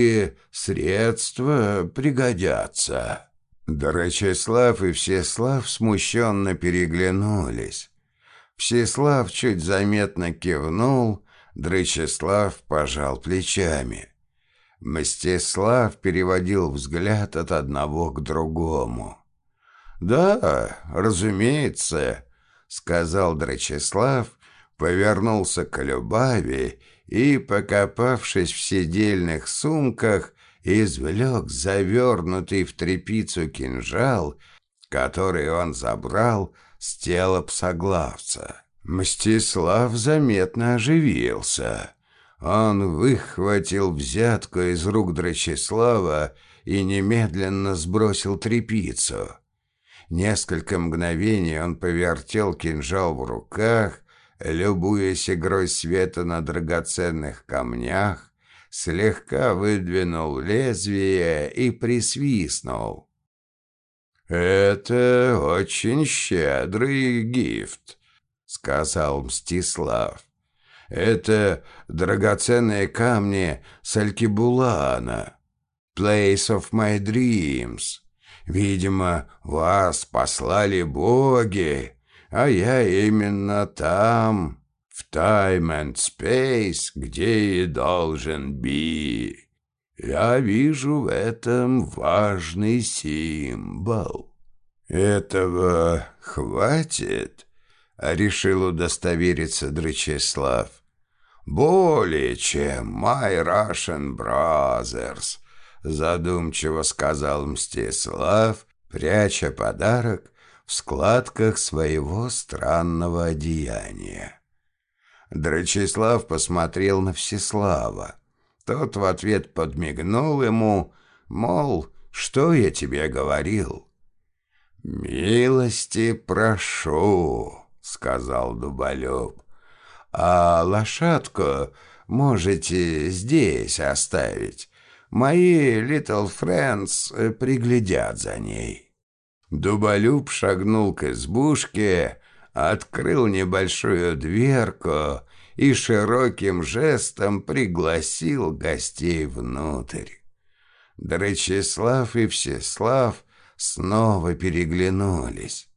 и средства пригодятся». Дорочеслав и Всеслав смущенно переглянулись. Всеслав чуть заметно кивнул, Дрычеслав пожал плечами. Мстислав переводил взгляд от одного к другому. «Да, разумеется», — сказал Драчеслав, повернулся к Любави и, покопавшись в сидельных сумках, извлек завернутый в тряпицу кинжал, который он забрал с тела псоглавца. Мстислав заметно оживился. Он выхватил взятку из рук Драчеслава и немедленно сбросил тряпицу. Несколько мгновений он повертел кинжал в руках, любуясь игрой света на драгоценных камнях, слегка выдвинул лезвие и присвистнул. «Это очень щедрый гифт», — сказал Мстислав. «Это драгоценные камни Салькибулана, Place of my dreams». Видимо, вас послали боги, а я именно там, в time and space, где и должен быть. Я вижу в этом важный символ. Этого хватит, решил удостовериться Дречеслав. Более чем my Russian brothers — задумчиво сказал Мстислав, пряча подарок в складках своего странного одеяния. Драчеслав посмотрел на Всеслава. Тот в ответ подмигнул ему, мол, что я тебе говорил? «Милости прошу», — сказал Дуболюб. «А лошадку можете здесь оставить. Мои Little Friends э, приглядят за ней». Дуболюб шагнул к избушке, открыл небольшую дверку и широким жестом пригласил гостей внутрь. Дречислав и Всеслав снова переглянулись.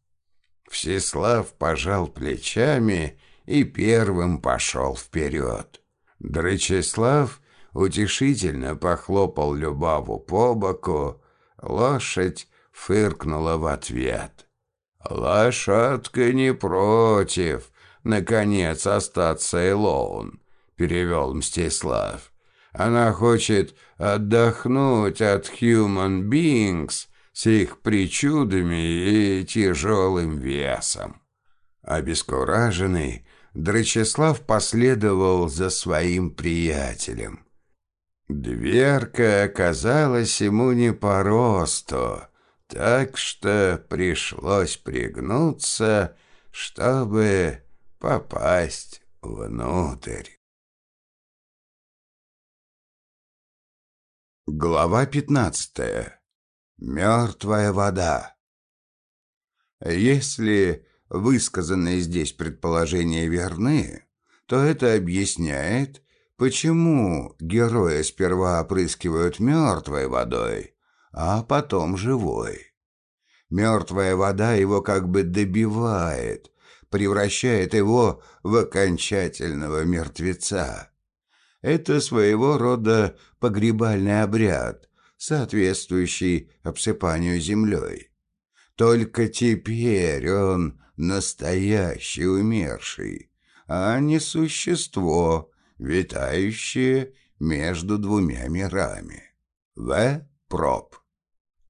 Всеслав пожал плечами и первым пошел вперед. Дречислав утешительно похлопал Любаву по боку, лошадь фыркнула в ответ. «Лошадка не против, наконец, остаться Элоун», — перевел Мстислав. «Она хочет отдохнуть от human beings с их причудами и тяжелым весом». Обескураженный, Драчеслав последовал за своим приятелем. Дверка оказалась ему не по росту, так что пришлось пригнуться, чтобы попасть внутрь. Глава пятнадцатая. Мертвая вода. Если высказанные здесь предположения верны, то это объясняет, Почему героя сперва опрыскивают мертвой водой, а потом живой? Мертвая вода его как бы добивает, превращает его в окончательного мертвеца. Это своего рода погребальный обряд, соответствующий обсыпанию землей. Только теперь он настоящий умерший, а не существо, витающее между двумя мирами. В. Проб.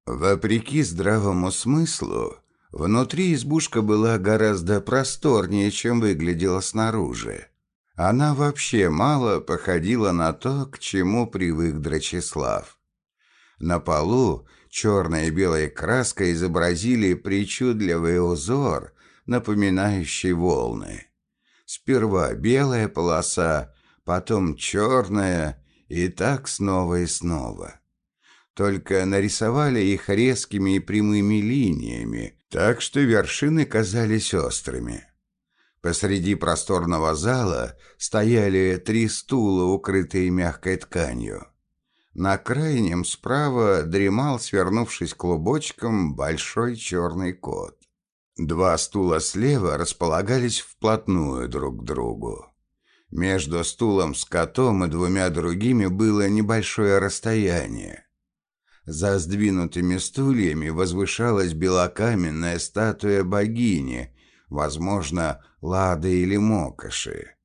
Вопреки здравому смыслу, внутри избушка была гораздо просторнее, чем выглядела снаружи. Она вообще мало походила на то, к чему привык Драчеслав. На полу черной и белой краской изобразили причудливый узор, напоминающий волны. Сперва белая полоса, потом черная, и так снова и снова. Только нарисовали их резкими и прямыми линиями, так что вершины казались острыми. Посреди просторного зала стояли три стула, укрытые мягкой тканью. На крайнем справа дремал, свернувшись клубочком, большой черный кот. Два стула слева располагались вплотную друг к другу. Между стулом с котом и двумя другими было небольшое расстояние. За сдвинутыми стульями возвышалась белокаменная статуя богини, возможно, Лады или Мокоши.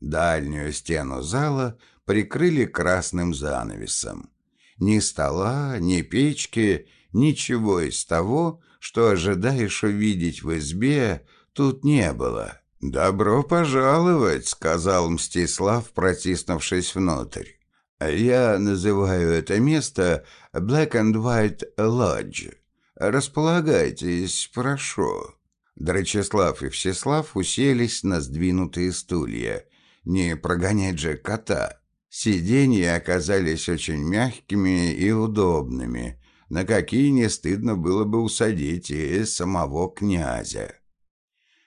Дальнюю стену зала прикрыли красным занавесом. Ни стола, ни печки, ничего из того, что ожидаешь увидеть в избе, тут не было. «Добро пожаловать», — сказал Мстислав, протиснувшись внутрь. «Я называю это место Black and White Lodge. Располагайтесь, прошу». Драчеслав и Всеслав уселись на сдвинутые стулья. Не прогонять же кота. Сиденья оказались очень мягкими и удобными, на какие не стыдно было бы усадить и самого князя.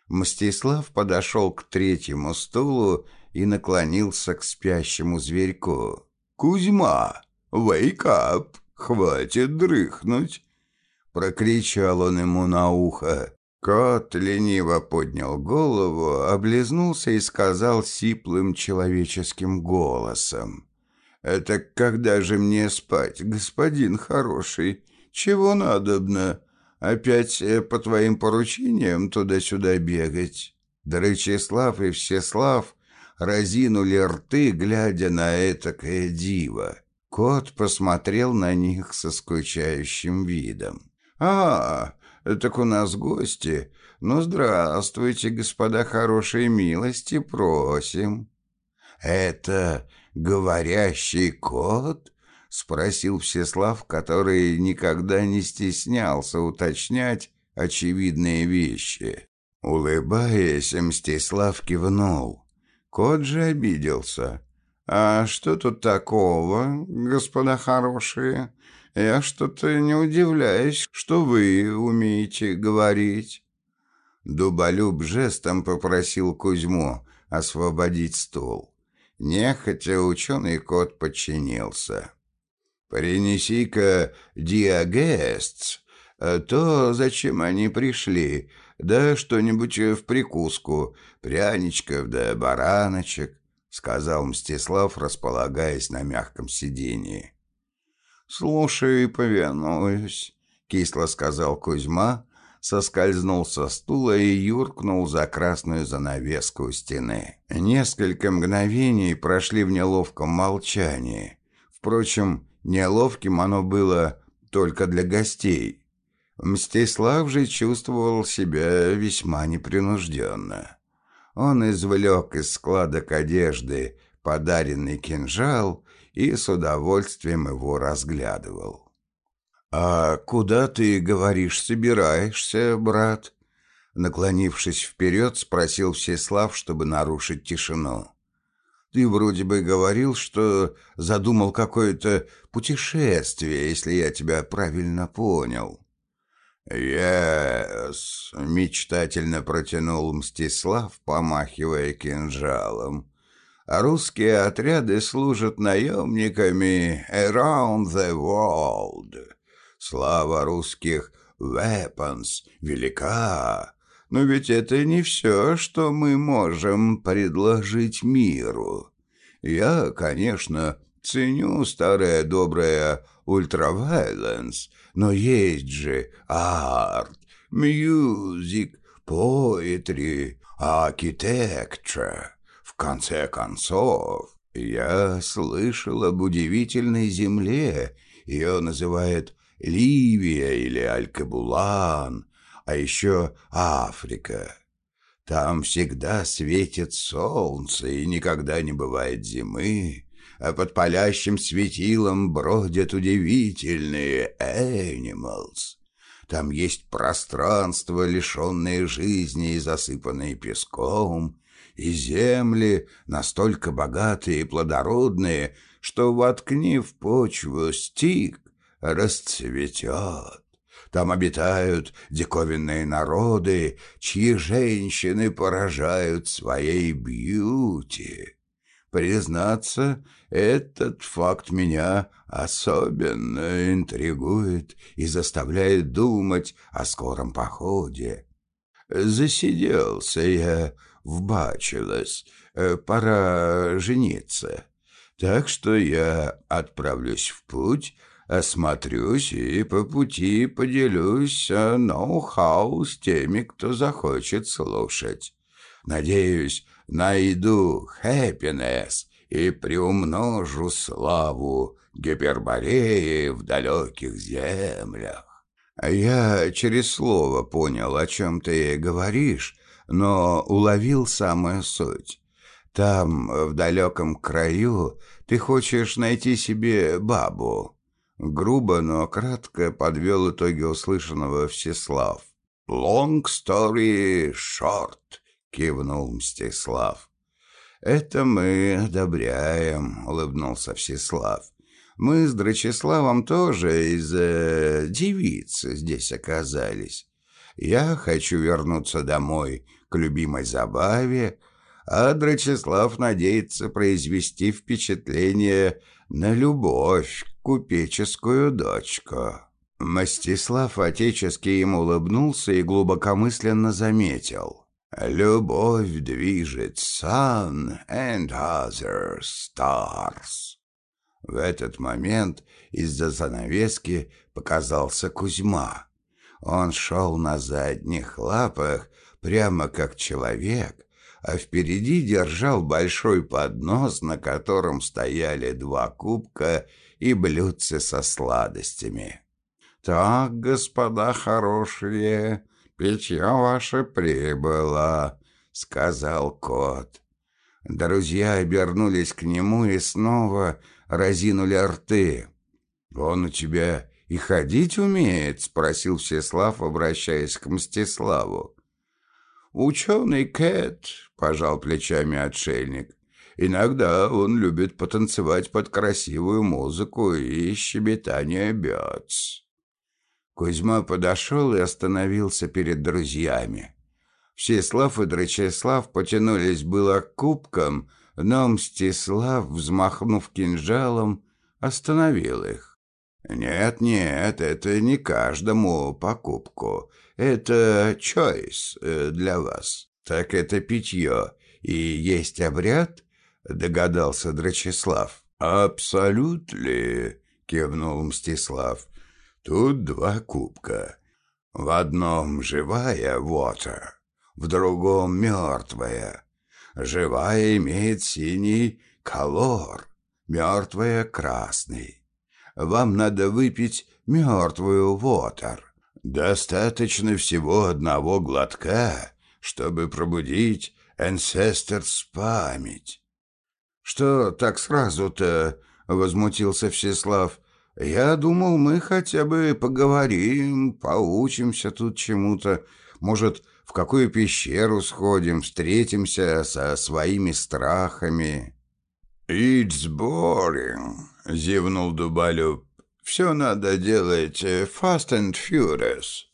Мстислав подошел к третьему стулу и наклонился к спящему зверьку. «Кузьма, wake up! Хватит дрыхнуть!» Прокричал он ему на ухо. Кот лениво поднял голову, облизнулся и сказал сиплым человеческим голосом. «Это когда же мне спать, господин хороший? Чего надобно?» Опять э, по твоим поручениям туда-сюда бегать?» Дрычеслав и Всеслав разинули рты, глядя на этакое диво. Кот посмотрел на них со скучающим видом. «А, так у нас гости. Ну, здравствуйте, господа хорошие милости, просим». «Это говорящий кот?» — спросил Всеслав, который никогда не стеснялся уточнять очевидные вещи. Улыбаясь, Мстислав кивнул. Кот же обиделся. «А что тут такого, господа хорошие? Я что-то не удивляюсь, что вы умеете говорить». Дуболюб жестом попросил Кузьму освободить стул. Нехотя ученый кот подчинился. «Принеси-ка диагестс, а то зачем они пришли, да что-нибудь в прикуску, пряничков да бараночек», — сказал Мстислав, располагаясь на мягком сиденье. «Слушай и повинуюсь», — кисло сказал Кузьма, соскользнул со стула и юркнул за красную занавеску у стены. Несколько мгновений прошли в неловком молчании. Впрочем, Неловким оно было только для гостей. Мстислав же чувствовал себя весьма непринужденно. Он извлек из складок одежды подаренный кинжал и с удовольствием его разглядывал. «А куда ты, говоришь, собираешься, брат?» Наклонившись вперед, спросил Всеслав, чтобы нарушить тишину. Ты вроде бы говорил, что задумал какое-то путешествие, если я тебя правильно понял». «Yes», — мечтательно протянул Мстислав, помахивая кинжалом. «А русские отряды служат наемниками around the world. Слава русских weapons велика, но ведь это не все, что мы можем предложить миру. Я, конечно, ценю старое доброе ультравайленс, но есть же арт, мьюзик, поэтри, архитектура. В конце концов, я слышал об удивительной земле, ее называют Ливия или Алькабулан, а еще Африка. Там всегда светит солнце и никогда не бывает зимы, а под палящим светилом бродят удивительные animals. Там есть пространство, лишенное жизни и засыпанное песком, и земли настолько богатые и плодородные, что, воткни в почву стик, расцветет. Там обитают диковинные народы, чьи женщины поражают своей бьюти. Признаться, этот факт меня особенно интригует и заставляет думать о скором походе. Засиделся я в Бачелос, пора жениться, так что я отправлюсь в путь, осмотрюсь и по пути поделюсь ноу-хау с теми, кто захочет слушать. Надеюсь, найду хэппинес и приумножу славу Гипербореи в далеких землях. Я через слово понял, о чем ты говоришь, но уловил самую суть. Там, в далеком краю, ты хочешь найти себе бабу. Грубо, но кратко подвел итоги услышанного Всеслав. «Long story short», — кивнул Мстислав. «Это мы одобряем», — улыбнулся Всеслав. «Мы с Драчеславом тоже из-за девицы здесь оказались. Я хочу вернуться домой к любимой забаве, а Драчеслав надеется произвести впечатление на любовь купеческую дочку». Мстислав отечески ему улыбнулся и глубокомысленно заметил — Любовь движет sun and other stars. В этот момент из-за занавески показался Кузьма. Он шел на задних лапах, прямо как человек, а впереди держал большой поднос, на котором стояли два кубка и блюдце со сладостями. «Так, господа хорошие, питье ваше прибыло», — сказал кот. Друзья обернулись к нему и снова разинули рты. «Он у тебя и ходить умеет?» — спросил Всеслав, обращаясь к Мстиславу. «Ученый Кэт», — пожал плечами отшельник. «Иногда он любит потанцевать под красивую музыку и щебетание бёц». Кузьма подошел и остановился перед друзьями. Всеслав и Драчеслав потянулись было к кубкам, но Мстислав, взмахнув кинжалом, остановил их. «Нет-нет, это не каждому покупку. Это чойс э, для вас. Так это питье. И есть обряд?» — догадался Драчеслав. «Абсолютно», — кивнул Мстислав. Тут два кубка. В одном живая water, в другом мертвая. Живая имеет синий колор, мертвая — красный. Вам надо выпить мертвую water. Достаточно всего одного глотка, чтобы пробудить ancestors память. «Что так сразу-то?» — возмутился Всеслав. Я думал, мы хотя бы поговорим, поучимся тут чему-то. Может, в какую пещеру сходим, встретимся со своими страхами». «It's boring», — зевнул Дубалюб. «Все надо делать э, fast and furious».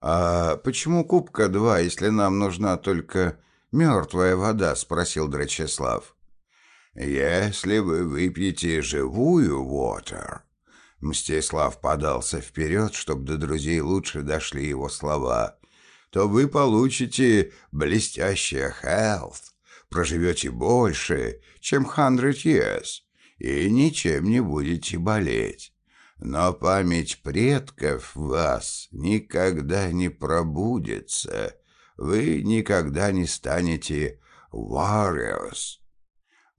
«А почему кубка два, если нам нужна только мертвая вода?» — спросил Драчеслав. «Если вы выпьете живую water, Мстислав подался вперед, чтобы до друзей лучше дошли его слова. «То вы получите блестящее health, проживете больше, чем hundred years, и ничем не будете болеть. Но память предков вас никогда не пробудется, вы никогда не станете warriors,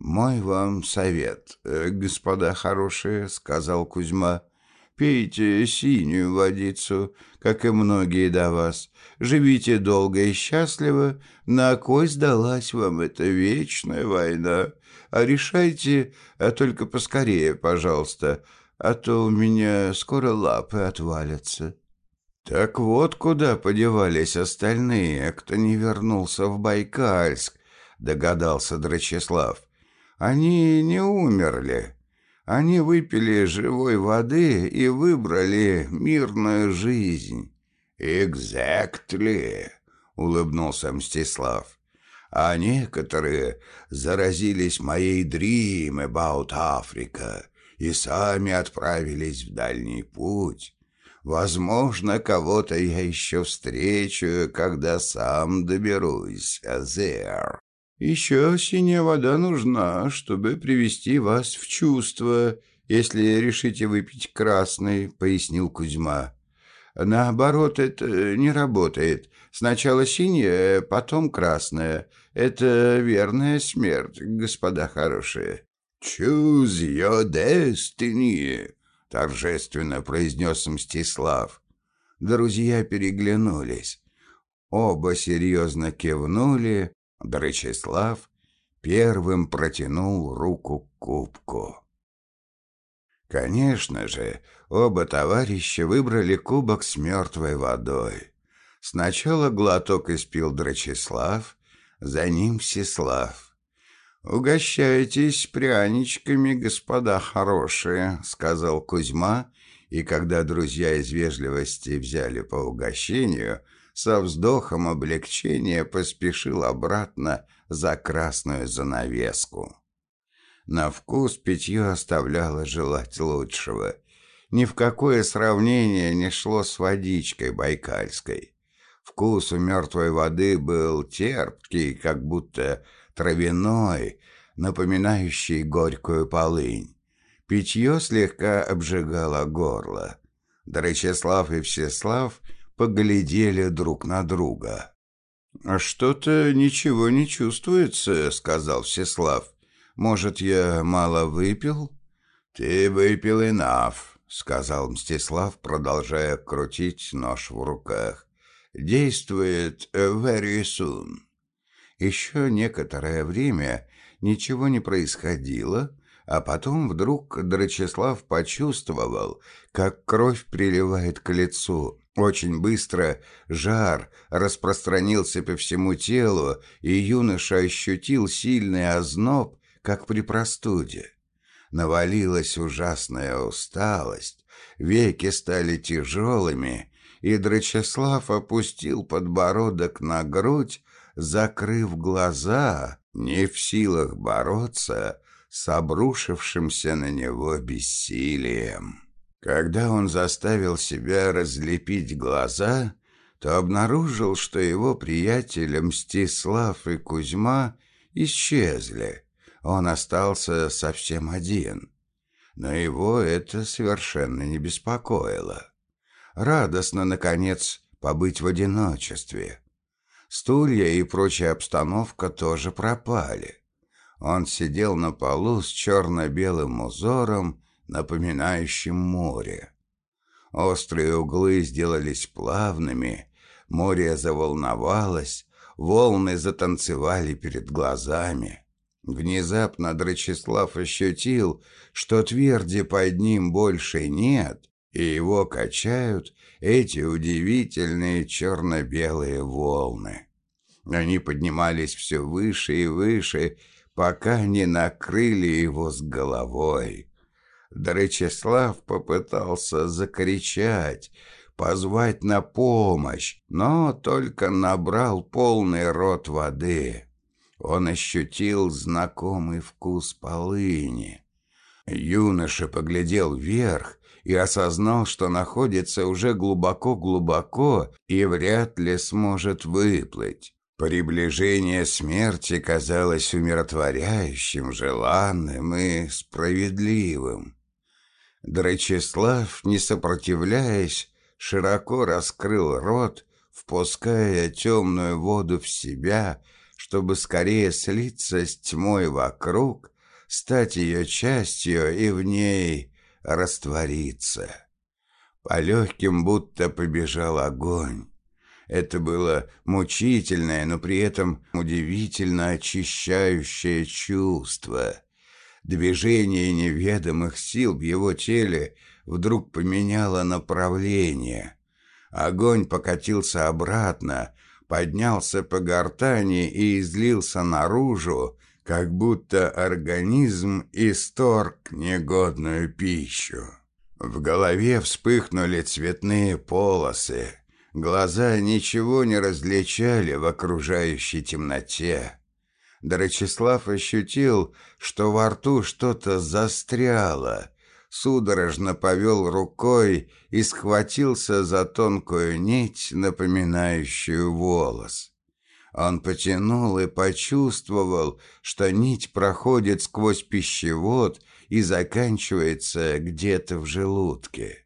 «Мой вам совет, э, господа хорошие», — сказал Кузьма. «Пейте синюю водицу, как и многие до вас. Живите долго и счастливо. На кой сдалась вам эта вечная война? А решайте, а только поскорее, пожалуйста, а то у меня скоро лапы отвалятся». Так вот куда подевались остальные, кто не вернулся в Байкальск, догадался Драчеслав. Они не умерли. Они выпили живой воды и выбрали мирную жизнь. «Exactly», — улыбнулся Мстислав. а некоторые заразились моей dream about Africa и сами отправились в дальний путь. Возможно, кого-то я еще встречу, когда сам доберусь, there. Еще синяя вода нужна, чтобы привести вас в чувство, если решите выпить красный, — пояснил Кузьма. Наоборот, это не работает. Сначала синяя, потом красная. Это верная смерть, господа хорошие. «Choose your destiny», — торжественно произнес Мстислав. Друзья переглянулись. Оба серьезно кивнули. Дречислав первым протянул руку к кубку. Конечно же, оба товарища выбрали кубок с мертвой водой. Сначала глоток испил Драчеслав, за ним Всеслав. «Угощайтесь пряничками, господа хорошие», — сказал Кузьма, и когда друзья из вежливости взяли по угощению, со вздохом облегчения поспешил обратно за красную занавеску. На вкус питье оставляло желать лучшего. Ни в какое сравнение не шло с водичкой байкальской. Вкус у мертвой воды был терпкий, как будто травяной, напоминающий горькую полынь. Питье слегка обжигало горло. Доречеслав и Всеслав поглядели друг на друга. «А что-то ничего не чувствуется», — сказал Всеслав. Может, я мало выпил?» «Ты выпил инаф», — сказал Мстислав, продолжая крутить нож в руках. «Действует very soon». Еще некоторое время ничего не происходило, а потом вдруг Драчеслав почувствовал, как кровь приливает к лицу. Очень быстро жар распространился по всему телу, и юноша ощутил сильный озноб, как при простуде. Навалилась ужасная усталость, веки стали тяжелыми, и Драчеслав опустил подбородок на грудь, закрыв глаза, не в силах бороться с обрушившимся на него бессилием. Когда он заставил себя разлепить глаза, то обнаружил, что его приятели Мстислав и Кузьма исчезли, он остался совсем один. Но его это совершенно не беспокоило. Радостно, наконец, побыть в одиночестве. Стулья и прочая обстановка тоже пропали. Он сидел на полу с черно-белым узором, напоминающим море. Острые углы сделались плавными, море заволновалось, волны затанцевали перед глазами. Внезапно Драчеслав ощутил, что тверди под ним больше нет, и его качают эти удивительные черно-белые волны. Они поднимались все выше и выше, пока не накрыли его с головой. Драчеслав попытался закричать, позвать на помощь, но только набрал полный рот воды. Он ощутил знакомый вкус полыни. Юноша поглядел вверх и осознал, что находится уже глубоко-глубоко и вряд ли сможет выплыть. Приближение смерти казалось умиротворяющим, желанным и справедливым. Драчеслав, не сопротивляясь, широко раскрыл рот, впуская темную воду в себя чтобы скорее слиться с тьмой вокруг, стать ее частью и в ней раствориться. По легким будто побежал огонь. Это было мучительное, но при этом удивительно очищающее чувство. Движение неведомых сил в его теле вдруг поменяло направление. Огонь покатился обратно, поднялся по гортани и излился наружу, как будто организм исторг негодную пищу. В голове вспыхнули цветные полосы, глаза ничего не различали в окружающей темноте. Дорочеслав ощутил, что во рту что-то застряло, судорожно повел рукой и схватился за тонкую нить, напоминающую волос. Он потянул и почувствовал, что нить проходит сквозь пищевод и заканчивается где-то в желудке.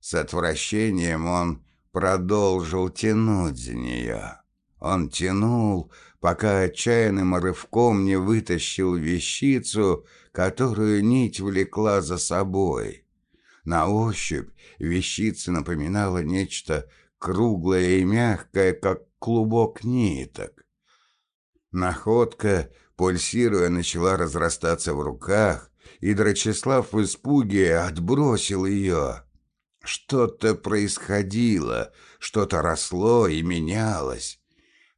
С отвращением он продолжил тянуть за нее. Он тянул, пока отчаянным рывком не вытащил вещицу, которую нить влекла за собой. На ощупь вещица напоминала нечто круглое и мягкое, как клубок ниток. Находка, пульсируя, начала разрастаться в руках, и Драчеслав в испуге отбросил ее. Что-то происходило, что-то росло и менялось.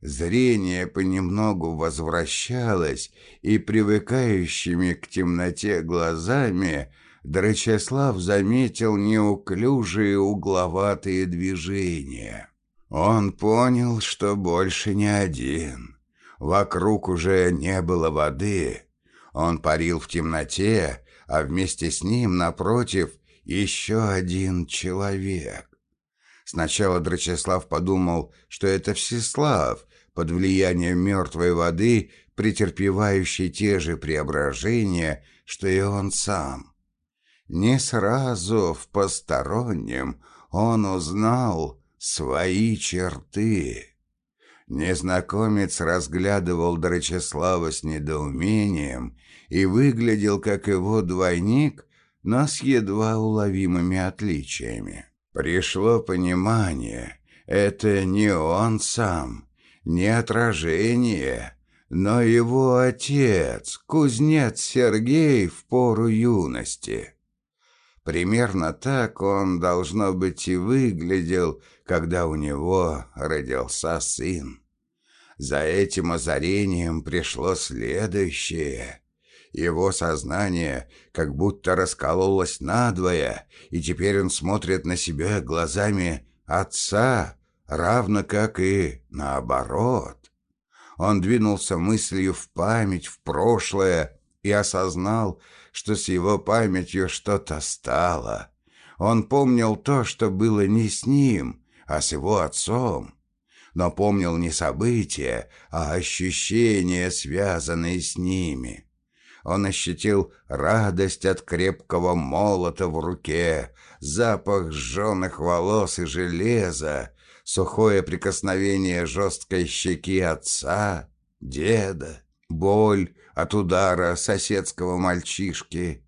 Зрение понемногу возвращалось, и привыкающими к темноте глазами Драчеслав заметил неуклюжие угловатые движения. Он понял, что больше не один. Вокруг уже не было воды. Он парил в темноте, а вместе с ним, напротив, еще один человек. Сначала Драчеслав подумал, что это Всеслав, под влиянием мертвой воды, претерпевающий те же преображения, что и он сам. Не сразу в постороннем он узнал свои черты. Незнакомец разглядывал Драчеслава с недоумением и выглядел, как его двойник, но с едва уловимыми отличиями. Пришло понимание, это не он сам, не отражение, но его отец, кузнец Сергей в пору юности. Примерно так он, должно быть, и выглядел, когда у него родился сын. За этим озарением пришло следующее. Его сознание как будто раскололось надвое, и теперь он смотрит на себя глазами отца, равно как и наоборот. Он двинулся мыслью в память, в прошлое, и осознал, что с его памятью что-то стало. Он помнил то, что было не с ним, а с его отцом. Но помнил не события, а ощущения, связанные с ними. Он ощутил радость от крепкого молота в руке, запах сжженных волос и железа, сухое прикосновение жесткой щеки отца, деда, боль от удара соседского мальчишки.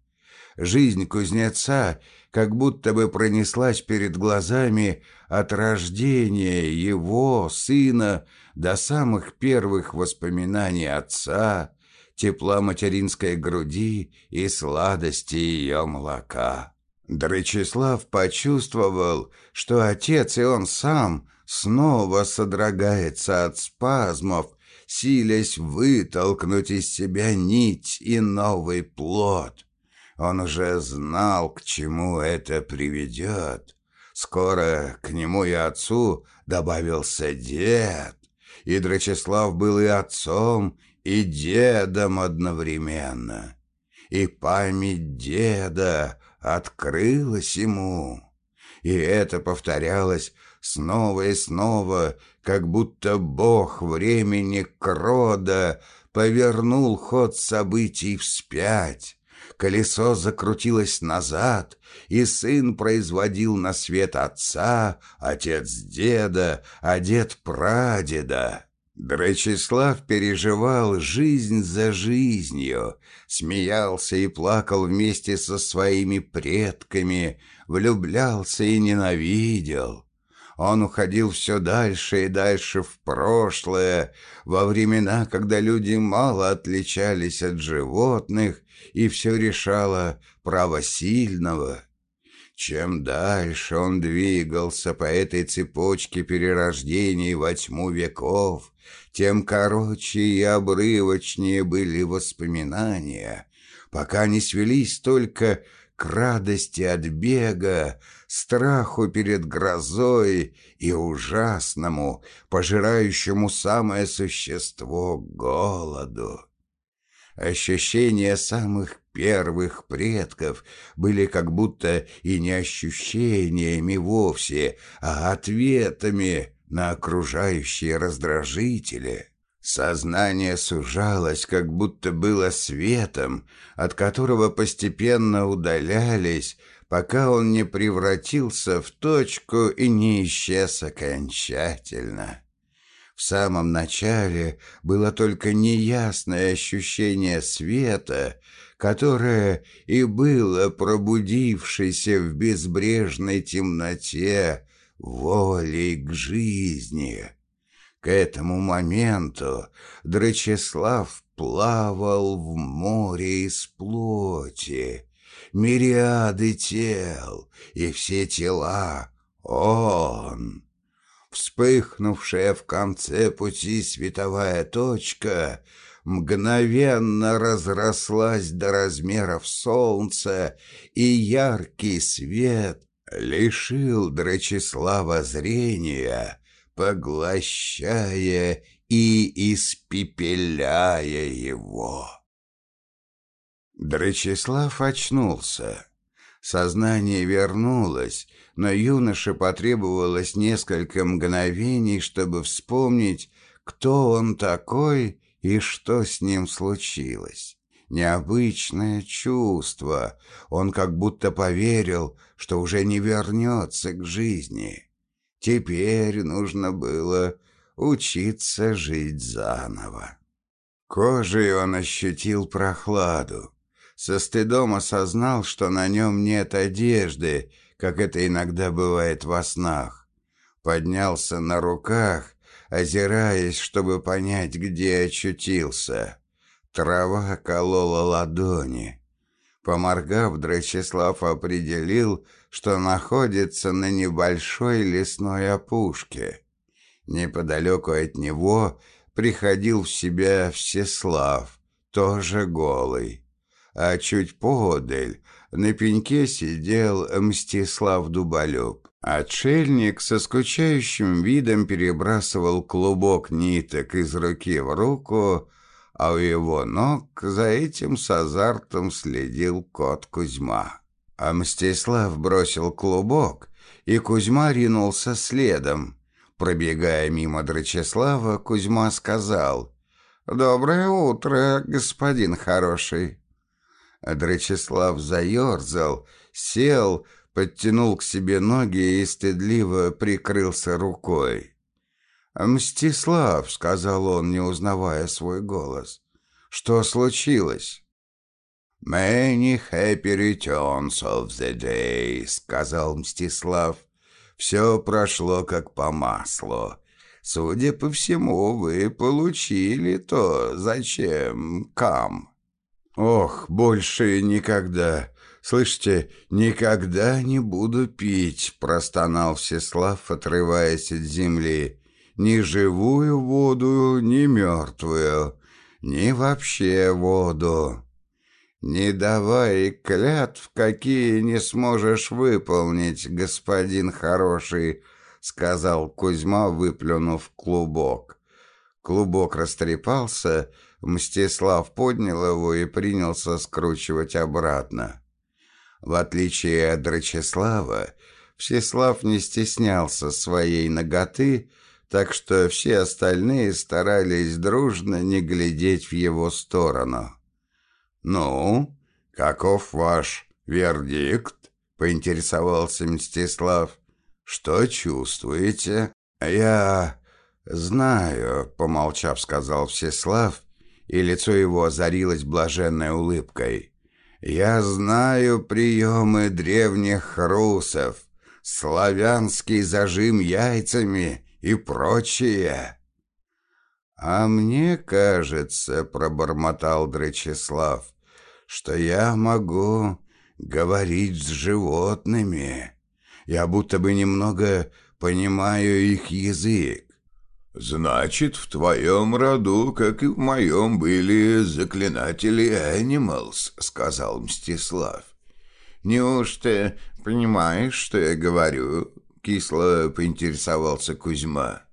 Жизнь кузнеца как будто бы пронеслась перед глазами от рождения его, сына, до самых первых воспоминаний отца, тепла материнской груди и сладости ее молока. Дречислав почувствовал, что отец и он сам снова содрогается от спазмов, силясь вытолкнуть из себя нить и новый плод. Он уже знал, к чему это приведет. Скоро к нему и отцу добавился дед, и Драчеслав был и отцом, и дедом одновременно. И память деда открылась ему. И это повторялось снова и снова, как будто бог времени Крода повернул ход событий вспять. Колесо закрутилось назад, и сын производил на свет отца, отец деда, а дед прадеда. Драчеслав переживал жизнь за жизнью, смеялся и плакал вместе со своими предками, влюблялся и ненавидел. Он уходил все дальше и дальше в прошлое, во времена, когда люди мало отличались от животных, и все решало право сильного. Чем дальше он двигался по этой цепочке перерождений во тьму веков, тем короче и обрывочнее были воспоминания, пока не свелись только к радости от бега, страху перед грозой и ужасному, пожирающему самое существо голоду. Ощущения самых первых предков были как будто и не ощущениями вовсе, а ответами на окружающие раздражители. Сознание сужалось, как будто было светом, от которого постепенно удалялись, пока он не превратился в точку и не исчез окончательно. В самом начале было только неясное ощущение света, которое и было пробудившейся в безбрежной темноте волей к жизни. К этому моменту Драчеслав плавал в море из плоти, мириады тел, и все тела — он вспыхнувшая в конце пути световая точка мгновенно разрослась до размеров солнца, и яркий свет лишил Драчеслава зрения, поглощая и испепеляя его. Драчеслав очнулся. Сознание вернулось, но юноше потребовалось несколько мгновений, чтобы вспомнить, кто он такой и что с ним случилось. Необычное чувство. Он как будто поверил, что уже не вернется к жизни. Теперь нужно было учиться жить заново. Кожей он ощутил прохладу. Со стыдом осознал, что на нем нет одежды, как это иногда бывает во снах. Поднялся на руках, озираясь, чтобы понять, где очутился. Трава колола ладони. Поморгав, Драчеслав определил, что находится на небольшой лесной опушке. Неподалеку от него приходил в себя Всеслав, тоже голый. А чуть поодаль на пеньке сидел Мстислав Дуболюб. Отшельник со скучающим видом перебрасывал клубок ниток из руки в руку, а у его ног за этим с азартом следил кот Кузьма. А Мстислав бросил клубок, и Кузьма ринулся следом. Пробегая мимо Драчеслава, Кузьма сказал «Доброе утро, господин хороший». Драчеслав заерзал, сел, подтянул к себе ноги и стыдливо прикрылся рукой. «Мстислав», — сказал он, не узнавая свой голос, — «что случилось?» «Many happy returns of the day», — сказал Мстислав. «Все прошло как по маслу. Судя по всему, вы получили то, зачем кам». Ох, больше никогда, слышите, никогда не буду пить, простонал Всеслав, отрываясь от земли. Ни живую воду, ни мертвую, ни вообще воду. Не давай клятв, какие не сможешь выполнить, господин хороший, сказал Кузьма, выплюнув клубок. Клубок растрепался, Мстислав поднял его и принялся скручивать обратно. В отличие от Драчеслава, Всеслав не стеснялся своей ноготы, так что все остальные старались дружно не глядеть в его сторону. «Ну, каков ваш вердикт?» — поинтересовался Мстислав. «Что чувствуете?» «Я знаю», — помолчав, сказал Всеслав, и лицо его озарилось блаженной улыбкой. «Я знаю приемы древних русов, славянский зажим яйцами и прочее». «А мне кажется, — пробормотал Дречислав, — что я могу говорить с животными. Я будто бы немного понимаю их язык. «Значит, в твоем роду, как и в моем, были заклинатели Animals», — сказал Мстислав. неужто понимаешь, что я говорю?» — кисло поинтересовался Кузьма.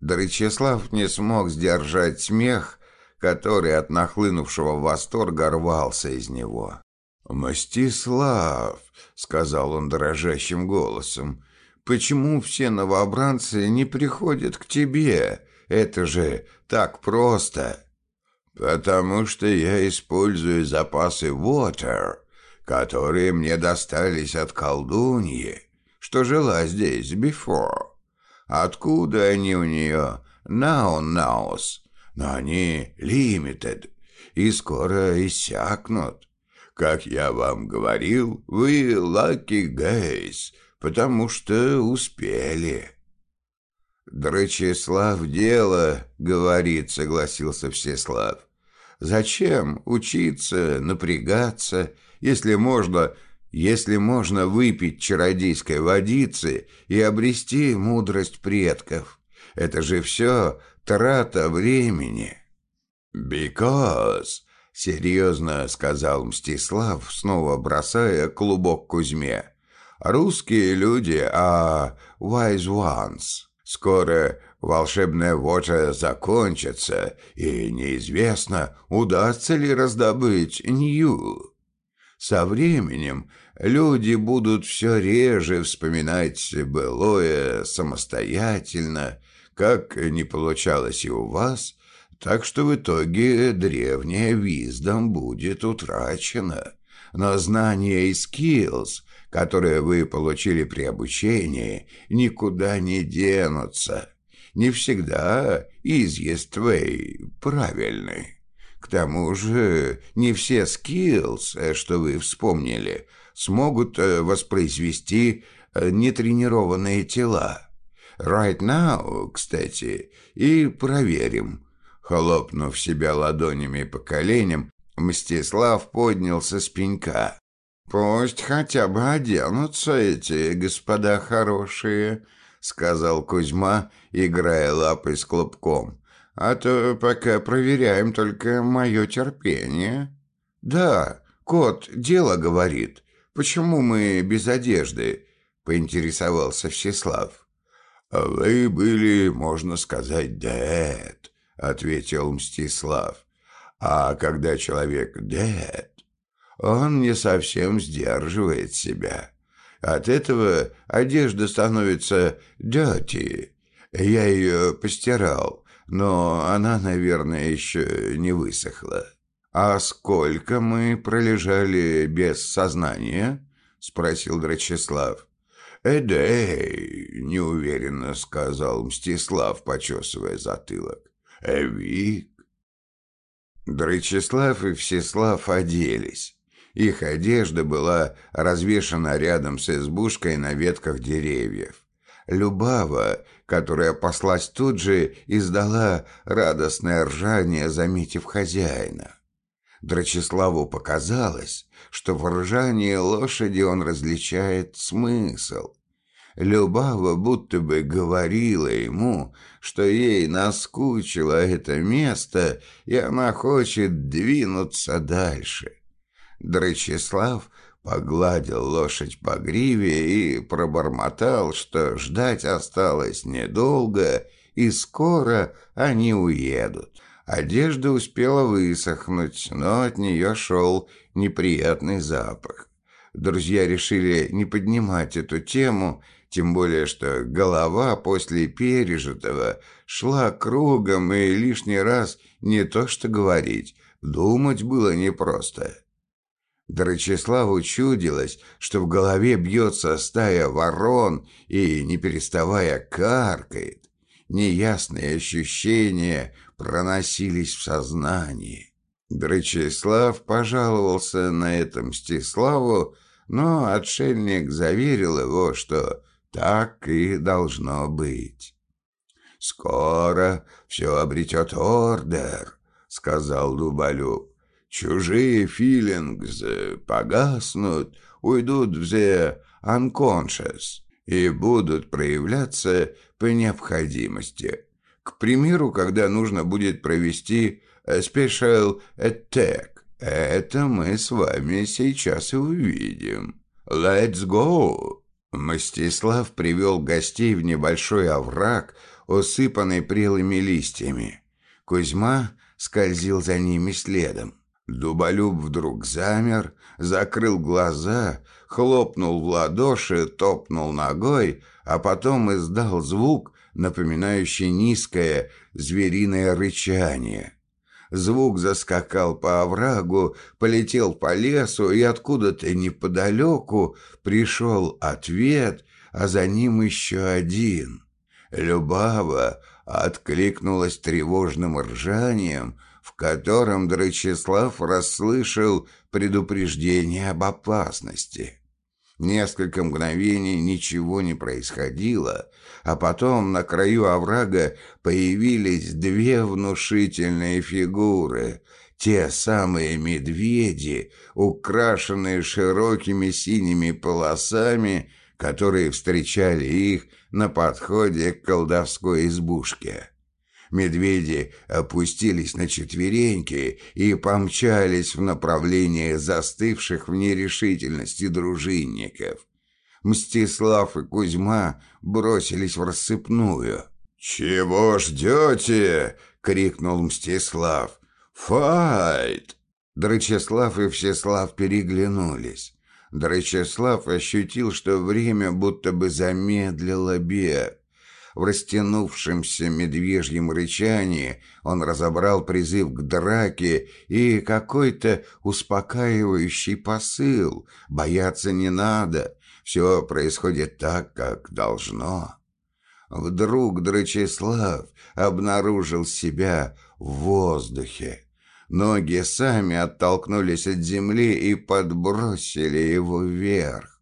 Дорычеслав не смог сдержать смех, который от нахлынувшего восторга рвался из него. «Мстислав», — сказал он дрожащим голосом, — «почему все новобранцы не приходят к тебе? Это же так просто!» «Потому что я использую запасы water, которые мне достались от колдуньи, что жила здесь before. Откуда они у нее? Knows. Но они limited и скоро иссякнут. Как я вам говорил, вы lucky guys, потому что успели». «Дрочеслав дело, — говорит, — согласился Всеслав. Зачем учиться, напрягаться, если можно, если можно выпить чародейской водицы и обрести мудрость предков? Это же все трата времени». «Because», — серьезно сказал Мстислав, снова бросая клубок Кузьме, — «русские люди, а wise ones». Скоро волшебная вожа закончится, и неизвестно, удастся ли раздобыть Нью. Со временем люди будут все реже вспоминать былое самостоятельно, как не получалось и у вас, так что в итоге древняя виздом будет утрачена. Но знания и skills которые вы получили при обучении, никуда не денутся. Не всегда easiest way правильный. К тому же не все э, что вы вспомнили, смогут э, воспроизвести э, нетренированные тела. Right now, кстати, и проверим. Хлопнув себя ладонями по коленям, Мстислав поднялся с пенька. «Пусть хотя бы оденутся эти господа хорошие», — сказал Кузьма, играя лапой с клубком. «А то пока проверяем только мое терпение». «Да, кот дело говорит. Почему мы без одежды?» — поинтересовался Всеслав. «Вы были, можно сказать, dead», — ответил Мстислав. «А когда человек dead, он не совсем сдерживает себя. От этого одежда становится dirty. Я ее постирал, но она, наверное, еще не высохла. «А сколько мы пролежали без сознания?» — спросил Драчеслав. «Эдей», — неуверенно сказал Мстислав, почесывая затылок. «Эвик». Драчеслав и Всеслав оделись. Их одежда была развешана рядом с избушкой на ветках деревьев. Любава, которая послась тут же, издала радостное ржание, заметив хозяина. Драчеславу показалось, что в ржании лошади он различает смысл. Любава будто бы говорила ему, что ей наскучило это место, и она хочет двинуться дальше. Дрычеслав погладил лошадь по гриве и пробормотал, что ждать осталось недолго, и скоро они уедут. Одежда успела высохнуть, но от нее шел неприятный запах. Друзья решили не поднимать эту тему, тем более что голова после пережитого шла кругом и лишний раз не то что говорить, думать было непросто. Дорочеславу чудилось, что в голове бьется стая ворон и, не переставая, каркает. Неясные ощущения проносились в сознании. Дрочеслав пожаловался на это Мстиславу, но отшельник заверил его, что так и должно быть. «Скоро все обретет ордер», — сказал Дуболюб. Чужие филингс погаснут, уйдут в the unconscious и будут проявляться по необходимости. К примеру, когда нужно будет провести special attack, Это мы с вами сейчас и увидим. Let's go!» Мстислав привел гостей в небольшой овраг, усыпанный прелыми листьями. Кузьма скользил за ними следом. Дуболюб вдруг замер, закрыл глаза, хлопнул в ладоши, топнул ногой, а потом издал звук, напоминающий низкое звериное рычание. Звук заскакал по оврагу, полетел по лесу, и откуда-то неподалеку пришел ответ, а за ним еще один. Любава откликнулась тревожным ржанием, в котором Драчеслав расслышал предупреждение об опасности. Несколько мгновений ничего не происходило, а потом на краю оврага появились две внушительные фигуры, те самые медведи, украшенные широкими синими полосами, которые встречали их на подходе к колдовской избушке. Медведи опустились на четвереньки и помчались в направлении застывших в нерешительности дружинников. Мстислав и Кузьма бросились в рассыпную. «Чего ждете?» — крикнул Мстислав. «Файт!» Драчеслав и Всеслав переглянулись. Драчеслав ощутил, что время будто бы замедлило бег. В растянувшемся медвежьем рычании он разобрал призыв к драке и какой-то успокаивающий посыл. Бояться не надо, все происходит так, как должно. Вдруг Драчеслав обнаружил себя в воздухе. Ноги сами оттолкнулись от земли и подбросили его вверх.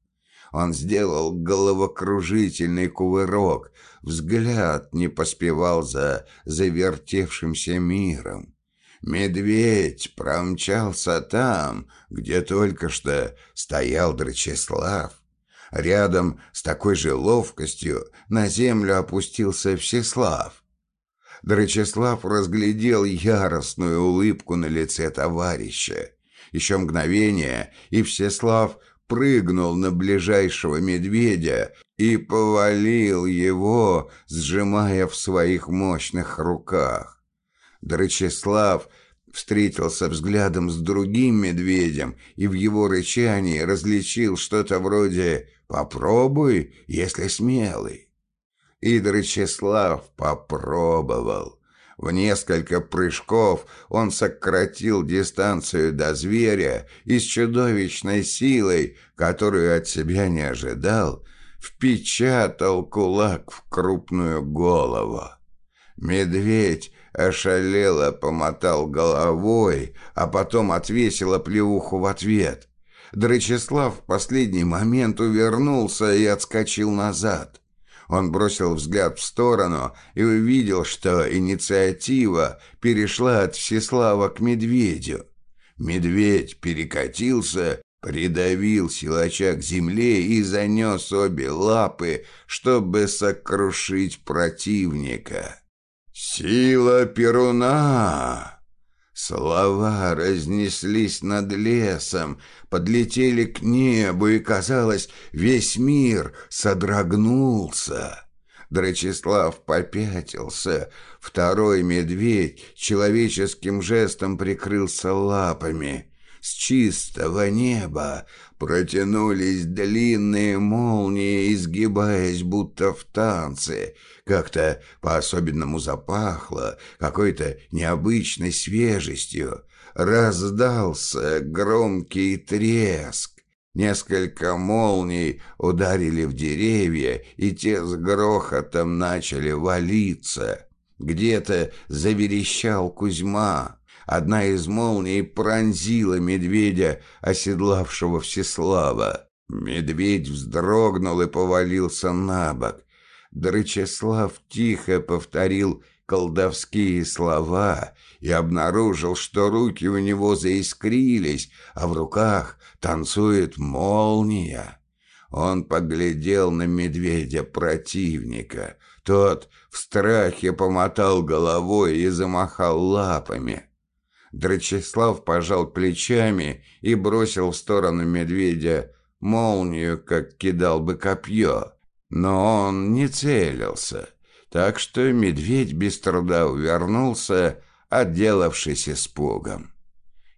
Он сделал головокружительный кувырок, взгляд не поспевал за завертевшимся миром. Медведь промчался там, где только что стоял Драчеслав. Рядом с такой же ловкостью на землю опустился Всеслав. Драчеслав разглядел яростную улыбку на лице товарища. Еще мгновение, и Всеслав прыгнул на ближайшего медведя и повалил его, сжимая в своих мощных руках. Драчеслав встретился взглядом с другим медведем и в его рычании различил что-то вроде «попробуй, если смелый». И Драчеслав попробовал. В несколько прыжков он сократил дистанцию до зверя и с чудовищной силой, которую от себя не ожидал, впечатал кулак в крупную голову. Медведь ошалело помотал головой, а потом отвесил плевуху в ответ. Драчеслав в последний момент увернулся и отскочил назад. Он бросил взгляд в сторону и увидел, что инициатива перешла от Всеслава к Медведю. Медведь перекатился, придавил силача к земле и занес обе лапы, чтобы сокрушить противника. «Сила Перуна!» Слова разнеслись над лесом, подлетели к небу, и, казалось, весь мир содрогнулся. Драчеслав попятился. Второй медведь человеческим жестом прикрылся лапами. С чистого неба протянулись длинные молнии, изгибаясь будто в танце. Как-то по-особенному запахло, какой-то необычной свежестью. Раздался громкий треск. Несколько молний ударили в деревья, и те с грохотом начали валиться. Где-то заверещал Кузьма. Одна из молний пронзила медведя, оседлавшего Всеслава. Медведь вздрогнул и повалился на бок. Дрычеслав тихо повторил колдовские слова и обнаружил, что руки у него заискрились, а в руках танцует молния. Он поглядел на медведя противника. Тот в страхе помотал головой и замахал лапами. Драчеслав пожал плечами и бросил в сторону медведя молнию, как кидал бы копье. Но он не целился, так что медведь без труда увернулся, отделавшись испугом.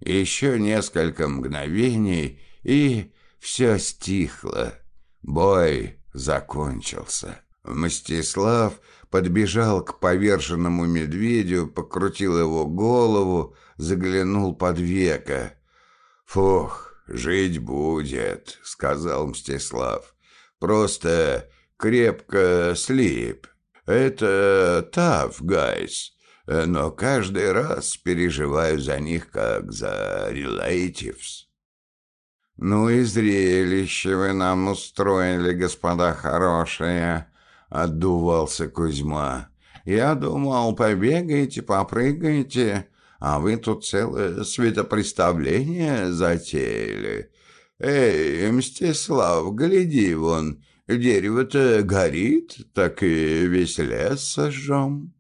Еще несколько мгновений, и все стихло. Бой закончился. Мстислав подбежал к поверженному медведю, покрутил его голову, заглянул под века. «Фух, жить будет», — сказал Мстислав. «Просто крепко слип. Это tough guys, но каждый раз переживаю за них, как за relatives». «Ну и зрелище вы нам устроили, господа хорошие», — отдувался Кузьма. «Я думал, побегаете, попрыгаете, а вы тут целое светопреставление затеяли. Эй, Мстислав, гляди вон, дерево-то горит, так и весь лес сожжем».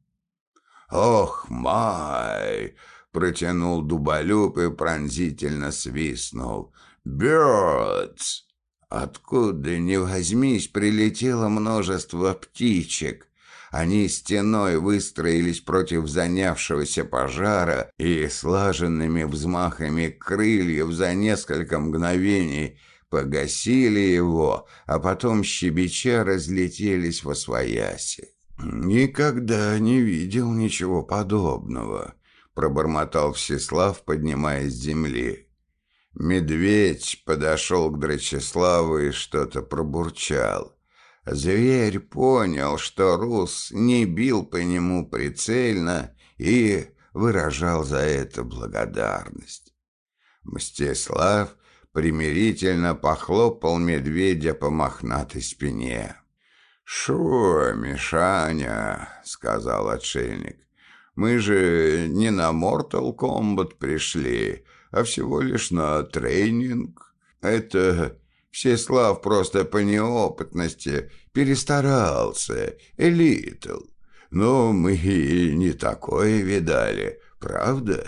«Ох, май!» — протянул дуболюб и пронзительно свистнул. «Birds!» Откуда ни возьмись, прилетело множество птичек. Они стеной выстроились против занявшегося пожара и слаженными взмахами крыльев за несколько мгновений погасили его, а потом щебеча разлетелись во свояси. «Никогда не видел ничего подобного», — пробормотал Всеслав, поднимаясь с земли. Медведь подошел к Драчеславу и что-то пробурчал. Зверь понял, что Рус не бил по нему прицельно и выражал за это благодарность. Мстислав примирительно похлопал медведя по мохнатой спине. «Шо, Мишаня», — сказал отшельник, — «мы же не на Mortal Kombat пришли, а всего лишь на тренинг. Это Всеслав просто по неопытности перестарался, элитл. Но мы и не такое видали, правда?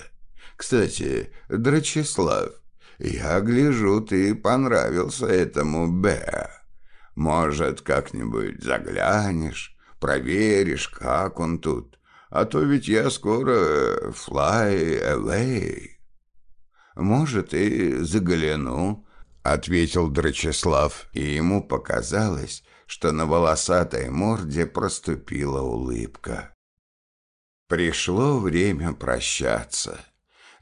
Кстати, Драчеслав, я гляжу, ты понравился этому Б. Может, как-нибудь заглянешь, проверишь, как он тут. А то ведь я скоро fly away. «Может, и загляну», — ответил Драчеслав, и ему показалось, что на волосатой морде проступила улыбка. Пришло время прощаться.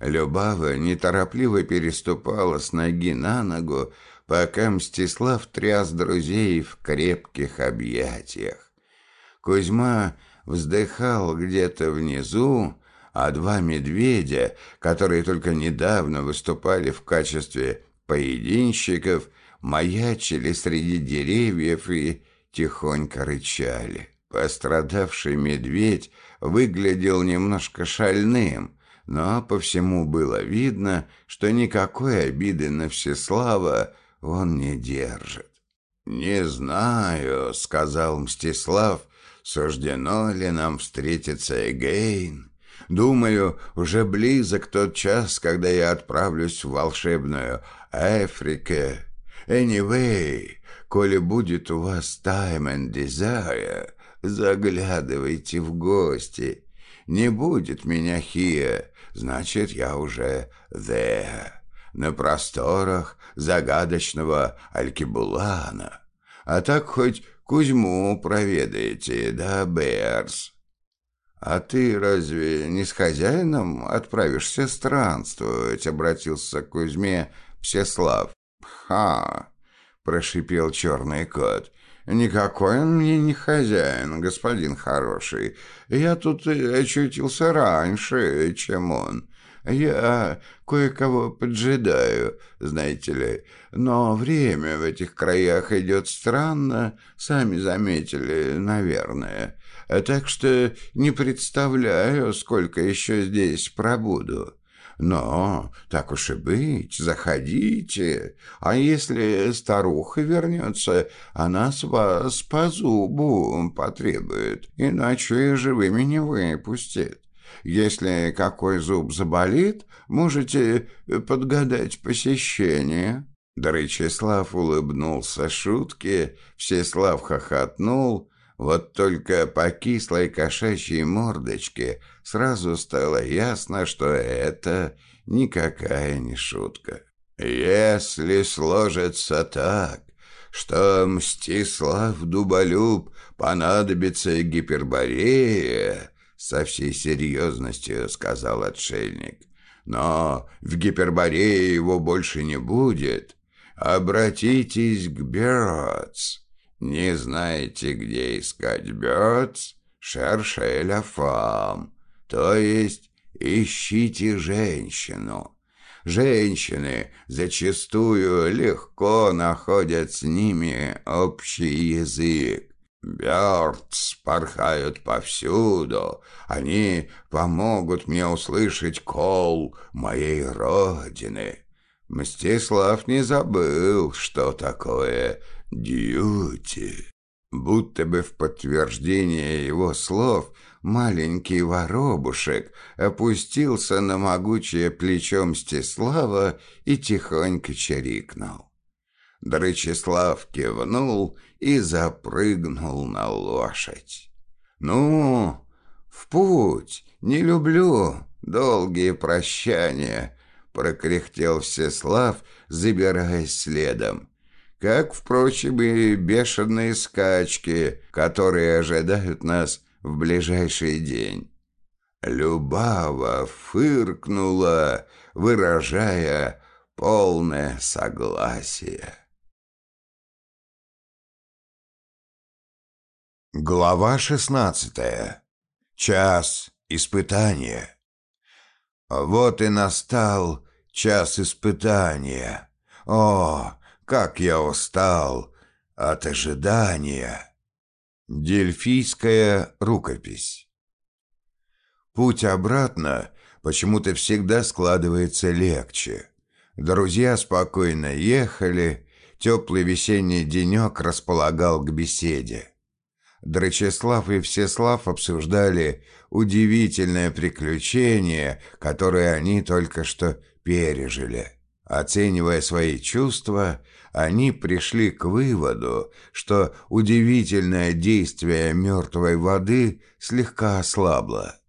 Любава неторопливо переступала с ноги на ногу, пока Мстислав тряс друзей в крепких объятиях. Кузьма вздыхал где-то внизу, а два медведя, которые только недавно выступали в качестве поединщиков, маячили среди деревьев и тихонько рычали. Пострадавший медведь выглядел немножко шальным, но по всему было видно, что никакой обиды на Всеслава он не держит. «Не знаю», — сказал Мстислав, — «суждено ли нам встретиться Эгейн?» Думаю, уже близок тот час, когда я отправлюсь в волшебную Африку. Anyway, коли будет у вас time and desire, заглядывайте в гости. Не будет меня here, значит, я уже there, на просторах загадочного Алькибулана. А так хоть Кузьму проведаете, да, Берс?» «А ты разве не с хозяином отправишься странствовать?» — обратился к Кузьме Всеслав. «Ха!» — прошипел черный кот. «Никакой он мне не хозяин, господин хороший. Я тут очутился раньше, чем он. Я кое-кого поджидаю, знаете ли. Но время в этих краях идет странно, сами заметили, наверное. Так что не представляю, сколько еще здесь пробуду. Но, так уж и быть, заходите. А если старуха вернется, она с вас по зубу потребует, иначе живыми не выпустит. Если какой зуб заболит, можете подгадать посещение». Дорычеслав улыбнулся шутке, Всеслав хохотнул, вот только по кислой кошачьей мордочке сразу стало ясно, что это никакая не шутка. «Если сложится так, что Мстислав Дуболюб понадобится гиперборея, со всей серьезностью сказал отшельник. Но в гиперборее его больше не будет. Обратитесь к Бёрдс. Не знаете, где искать Бёрдс? Шершеля фам. То есть ищите женщину. Женщины зачастую легко находят с ними общий язык. Бёрдс порхают повсюду. Они помогут мне услышать кол моей родины. Мстислав не забыл, что такое дьюти. Будто бы в подтверждение его слов маленький воробушек опустился на могучее плечо Мстислава и тихонько чирикнул. Дрычеслав кивнул и запрыгнул на лошадь. «Ну, в путь, не люблю долгие прощания», — прокряхтел Всеслав, забираясь следом. Как, впрочем, и бешеные скачки, которые ожидают нас в ближайший день. Любава фыркнула, выражая полное согласие. Глава шестнадцатая. Час испытания. Вот и настал час испытания. О, как я устал от ожидания. Дельфийская рукопись. Путь обратно почему-то всегда складывается легче. Друзья спокойно ехали, теплый весенний денек располагал к беседе. Драчеслав и Всеслав обсуждали удивительное приключение, которое они только что пережили. Оценивая свои чувства, они пришли к выводу, что удивительное действие мертвой воды слегка ослабло.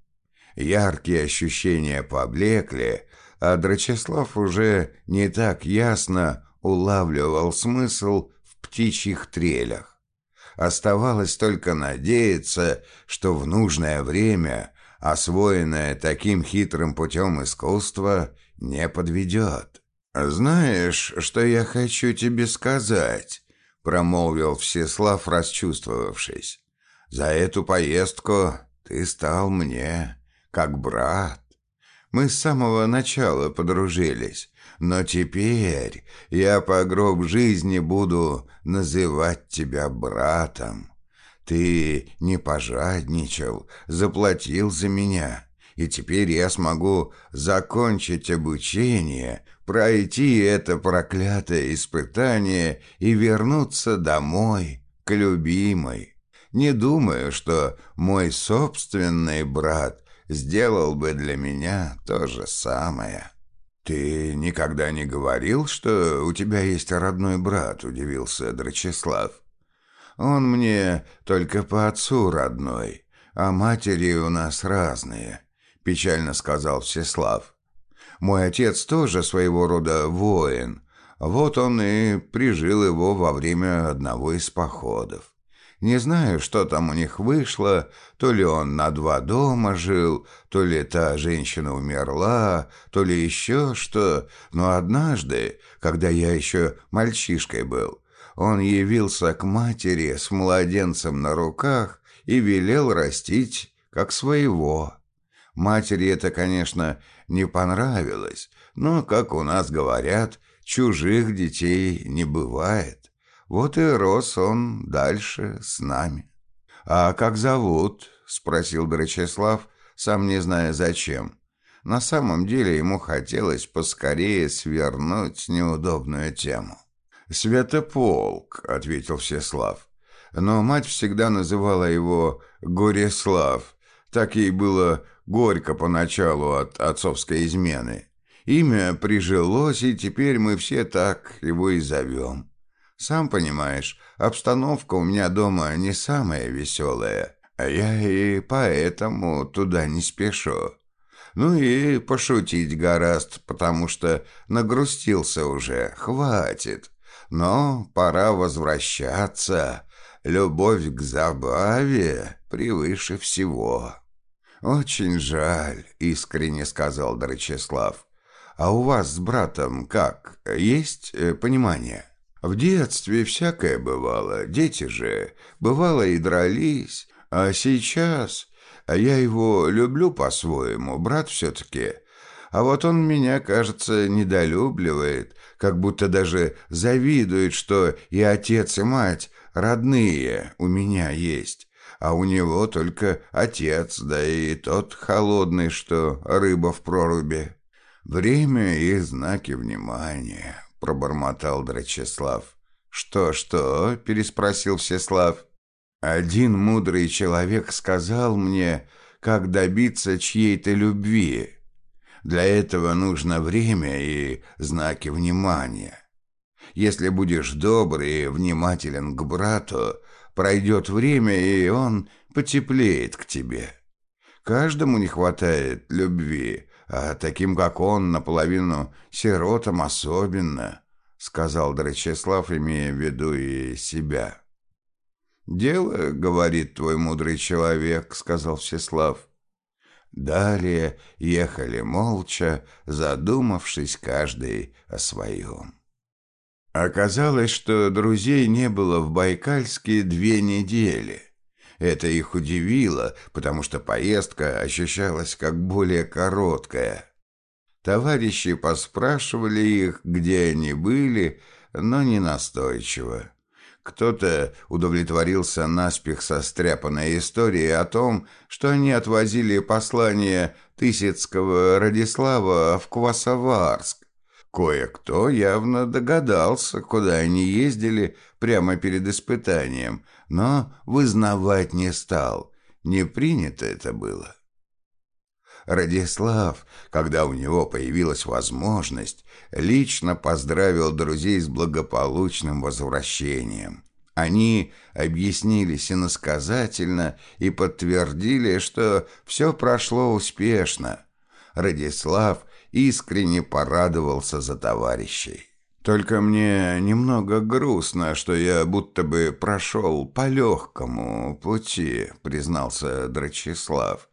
Яркие ощущения поблекли, а Драчеслав уже не так ясно улавливал смысл в птичьих трелях. Оставалось только надеяться, что в нужное время освоенное таким хитрым путем искусство не подведет. «Знаешь, что я хочу тебе сказать?» — промолвил Всеслав, расчувствовавшись. «За эту поездку ты стал мне как брат. Мы с самого начала подружились, но теперь я по гроб жизни буду называть тебя братом. Ты не пожадничал, заплатил за меня, и теперь я смогу закончить обучение, пройти это проклятое испытание и вернуться домой к любимой. Не думаю, что мой собственный брат сделал бы для меня то же самое». «Ты никогда не говорил, что у тебя есть родной брат?» – удивился Драчеслав. «Он мне только по отцу родной, а матери у нас разные», – печально сказал Всеслав. «Мой отец тоже своего рода воин, вот он и прижил его во время одного из походов. Не знаю, что там у них вышло, то ли он на два дома жил, то ли та женщина умерла, то ли еще что, но однажды, когда я еще мальчишкой был, он явился к матери с младенцем на руках и велел растить как своего. Матери это, конечно, не понравилось, но, как у нас говорят, чужих детей не бывает. Вот и рос он дальше с нами. «А как зовут?» — спросил Драчеслав, сам не зная зачем. На самом деле ему хотелось поскорее свернуть неудобную тему. «Святополк», — ответил Всеслав. Но мать всегда называла его Гореслав. Так ей было горько поначалу от отцовской измены. Имя прижилось, и теперь мы все так его и зовем. Сам понимаешь, обстановка у меня дома не самая веселая, а я и поэтому туда не спешу. Ну и пошутить гораст, потому что нагрустился уже, хватит. Но пора возвращаться. Любовь к забаве превыше всего. «Очень жаль», — искренне сказал Дорочеслав. «А у вас с братом как? Есть э, понимание?» «В детстве всякое бывало. Дети же, бывало и дрались. А сейчас а я его люблю по-своему, брат все-таки. А вот он меня, кажется, недолюбливает, как будто даже завидует, что и отец, и мать родные у меня есть, а у него только отец, да и тот холодный, что рыба в проруби. Время и знаки внимания, пробормотал Драчеслав. «Что-что?» – переспросил Всеслав. Один мудрый человек сказал мне, как добиться чьей-то любви. Для этого нужно время и знаки внимания. Если будешь добрый и внимателен к брату, пройдет время, и он потеплеет к тебе. Каждому не хватает любви, а таким, как он, наполовину сиротам особенно, сказал Драчеслав, имея в виду и себя. «Дело, — говорит твой мудрый человек, — сказал Всеслав. Далее ехали молча, задумавшись каждый о своем. Оказалось, что друзей не было в Байкальске две недели. Это их удивило, потому что поездка ощущалась как более короткая. Товарищи поспрашивали их, где они были, но не настойчиво. Кто-то удовлетворился наспех состряпанной историей о том, что они отвозили послание Тысяцкого Радислава в Квасоварск. Кое-кто явно догадался, куда они ездили прямо перед испытанием, но вызнавать не стал. Не принято это было. Радислав, когда у него появилась возможность, лично поздравил друзей с благополучным возвращением. Они объяснились иносказательно и подтвердили, что все прошло успешно. Радислав искренне порадовался за товарищей. «Только мне немного грустно, что я будто бы прошел по легкому пути», — признался Драчеслав.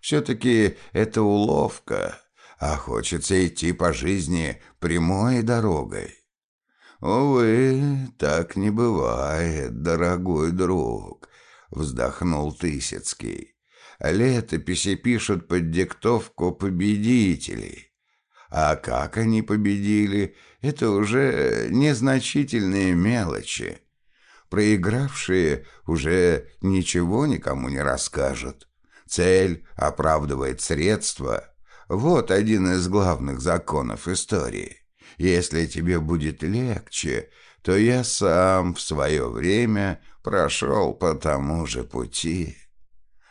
Все-таки это уловка, а хочется идти по жизни прямой дорогой. «Увы, так не бывает, дорогой друг», — вздохнул Тысяцкий. «Летописи пишут под диктовку победителей. А как они победили, это уже незначительные мелочи. Проигравшие уже ничего никому не расскажут. Цель оправдывает средства. Вот один из главных законов истории. Если тебе будет легче, то я сам в свое время прошел по тому же пути.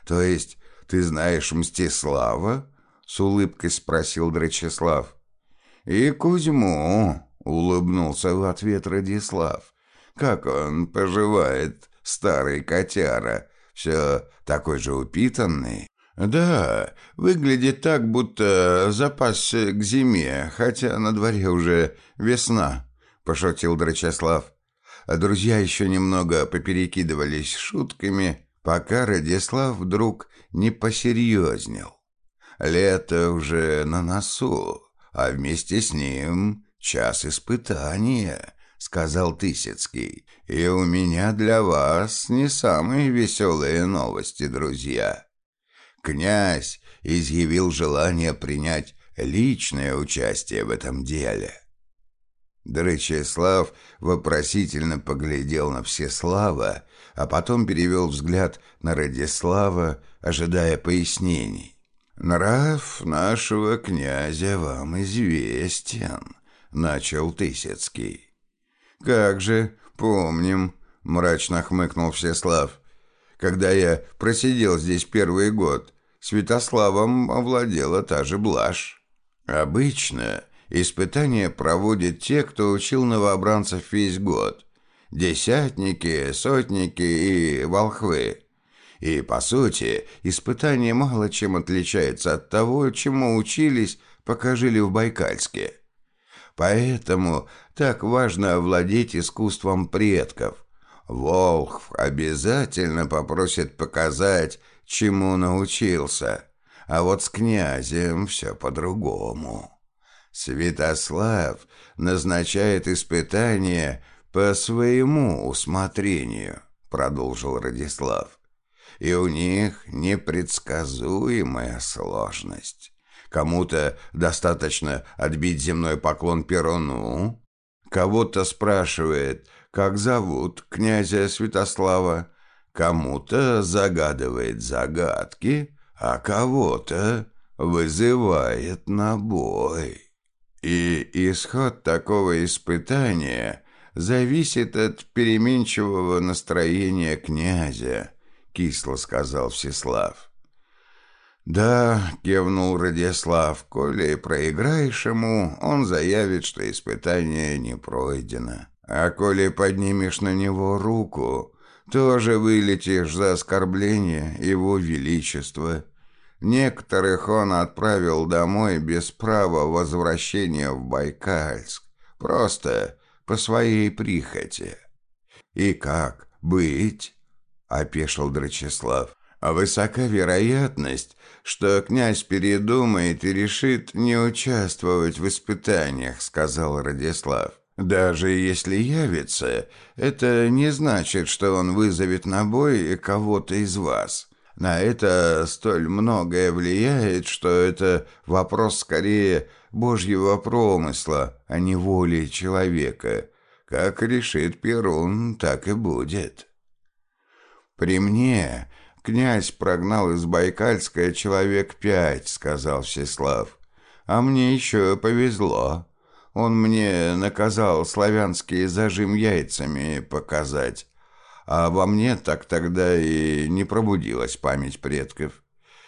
То есть ты знаешь Мстислава? С улыбкой спросил Драчеслав. И Кузьму, улыбнулся в ответ Радислав. Как он поживает, старый котяра? все такой же упитанный. Да, выглядит так, будто запасся к зиме, хотя на дворе уже весна, пошутил Драчеслав. А друзья еще немного поперекидывались шутками, пока Радислав вдруг не посерьезнел. Лето уже на носу, а вместе с ним час испытания, сказал Тысяцкий. «И у меня для вас не самые веселые новости, друзья. Князь изъявил желание принять личное участие в этом деле». Дрычеслав вопросительно поглядел на Всеслава, а потом перевел взгляд на Радислава, ожидая пояснений. «Нрав нашего князя вам известен», — начал Тысяцкий. «Как же, помним», — мрачно хмыкнул Всеслав. «Когда я просидел здесь первый год, Святославом овладела та же блажь. Обычно испытания проводят те, кто учил новобранцев весь год. Десятники, сотники и волхвы. И, по сути, испытание мало чем отличается от того, чему учились, пока жили в Байкальске. Поэтому так важно овладеть искусством предков. Волхв обязательно попросит показать, чему научился. А вот с князем все по-другому. Святослав назначает испытания по своему усмотрению, продолжил Радислав. И у них непредсказуемая сложность. Кому-то достаточно отбить земной поклон Перуну, кого-то спрашивает, как зовут князя Святослава, Кому-то загадывает загадки, а кого-то вызывает на бой. И исход такого испытания зависит от переменчивого настроения князя, кисло сказал Всеслав. «Да», — кивнул Радислав, — «коли проиграешь ему, он заявит, что испытание не пройдено. А коли поднимешь на него руку, тоже вылетишь за оскорбление его величества. Некоторых он отправил домой без права возвращения в Байкальск, просто по своей прихоти. «И как быть?» — опешил. «А высока вероятность, что князь передумает и решит не участвовать в испытаниях», — сказал Радислав. Даже если явится, это не значит, что он вызовет на бой кого-то из вас. На это столь многое влияет, что это вопрос скорее божьего промысла, а не воли человека. Как решит Перун, так и будет. При мне князь прогнал из Байкальска человек пять, сказал Всеслав. А мне еще повезло. Он мне наказал славянский зажим яйцами показать, а во мне так тогда и не пробудилась память предков.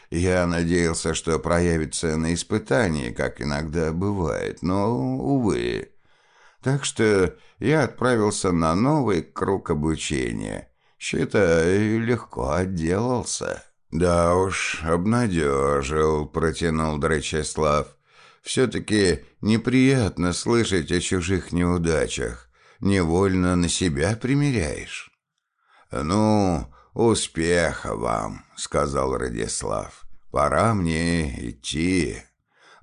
Я надеялся, что проявится на испытании, как иногда бывает, но, увы. Так что я отправился на новый круг обучения. Считай, легко отделался. «Да уж, обнадежил», — протянул Драчеслав. Все-таки неприятно слышать о чужих неудачах. Невольно на себя примеряешь. «Ну, успеха вам», — сказал Радислав. «Пора мне идти.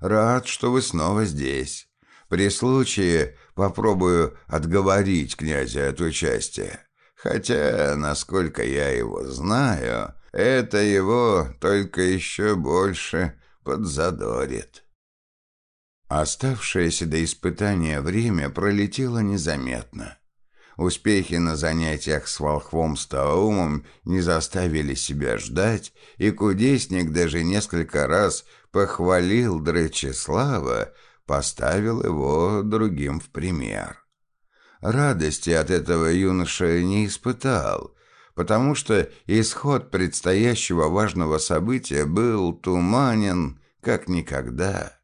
Рад, что вы снова здесь. При случае попробую отговорить князя от участия. Хотя, насколько я его знаю, это его только еще больше подзадорит». Оставшееся до испытания время пролетело незаметно. Успехи на занятиях с волхвом Стаумом не заставили себя ждать, и кудесник даже несколько раз похвалил Дречеслава, поставил его другим в пример. Радости от этого юноша не испытал, потому что исход предстоящего важного события был туманен как никогда.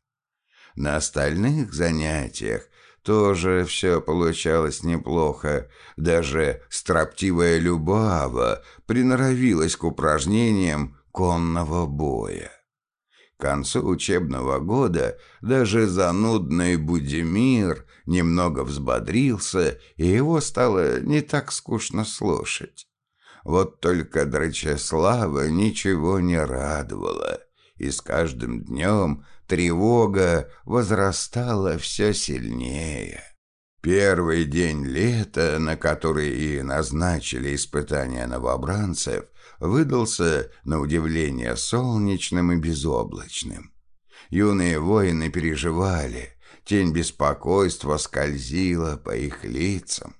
На остальных занятиях тоже все получалось неплохо. Даже строптивая Любава приноровилась к упражнениям конного боя. К концу учебного года даже занудный Будимир немного взбодрился, и его стало не так скучно слушать. Вот только Драчеслава ничего не радовало, и с каждым днем тревога возрастала все сильнее. Первый день лета, на который и назначили испытания новобранцев, выдался, на удивление, солнечным и безоблачным. Юные воины переживали, тень беспокойства скользила по их лицам.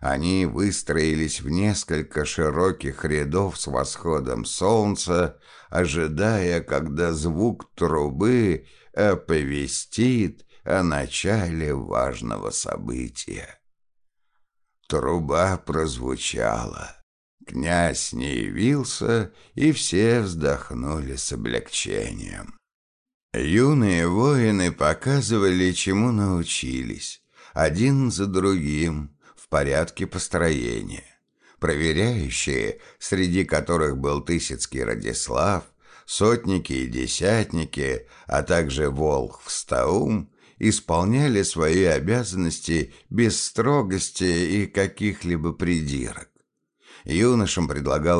Они выстроились в несколько широких рядов с восходом солнца, ожидая, когда звук трубы оповестит о начале важного события. Труба прозвучала. Князь не явился, и все вздохнули с облегчением. Юные воины показывали, чему научились, один за другим, в порядке построения. Проверяющие, среди которых был Тысяцкий Радислав, сотники и десятники, а также Волх Стаум, исполняли свои обязанности без строгости и каких-либо придирок. Юношам предлагалось